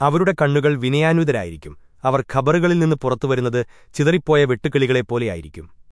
അവരുടെ കണ്ണുകൾ വിനയാനുതരായിരിക്കും. അവർ ഖബറുകളിൽ നിന്ന് പുറത്തുവരുന്നത് ചിതറിപ്പോയ വെട്ടുക്കിളികളെപ്പോലെയായിരിക്കും.